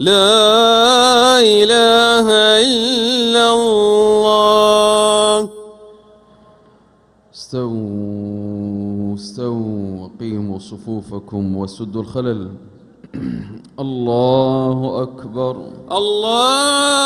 لا إله إلا الله. استووا استووا وقيموا صفوفكم وسدوا الخلل. الله أكبر. الله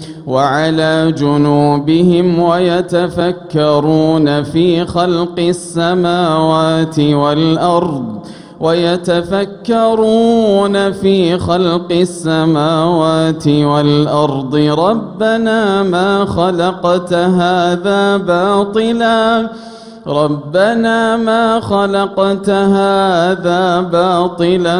وعلى جنوبهم ويتفكرون في خلق السماوات والأرض ويتفكرون في خلق السماوات والأرض ربنا ما خلقت هذا باطلا ربنا ما خلقت هذا باطلا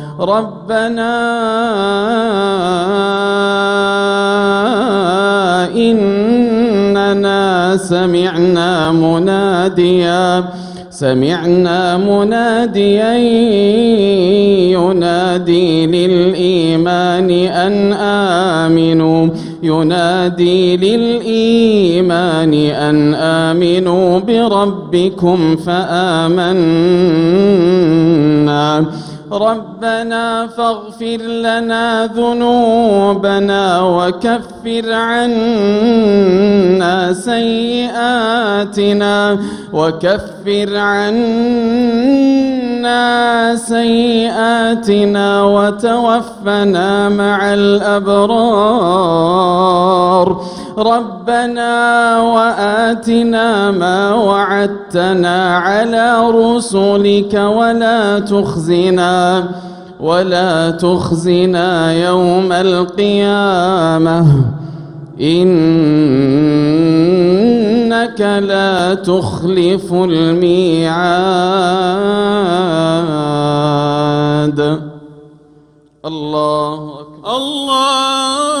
ربنا إننا سمعنا مناديا سمعنا مناديا ينادي للإيمان أن آمنوا ينادي للإيمان أن آمنوا بربكم فآمنا. ربنا فاغفر لنا ذنوبنا وكفر عنا سيئاتنا وكفر عنا سيئاتنا وتوفنا مع الأبرار ربنا وآتنا ما وعدتنا على رسلك ولا تخزنا ولا تخزنا يوم القيامة. إنك لا تخلف الميعاد. الله أكبر. الله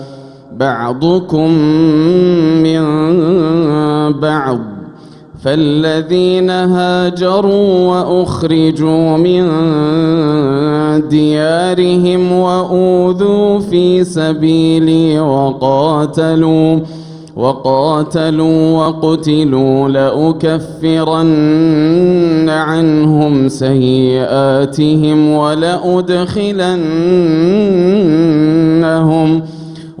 بعضكم من بعض فالذين هاجروا وأخرجوا من ديارهم وأوذوا في سبيلي وقاتلوا وقاتلوا وقتلوا لأكفرن عنهم سيئاتهم ولأدخلنهم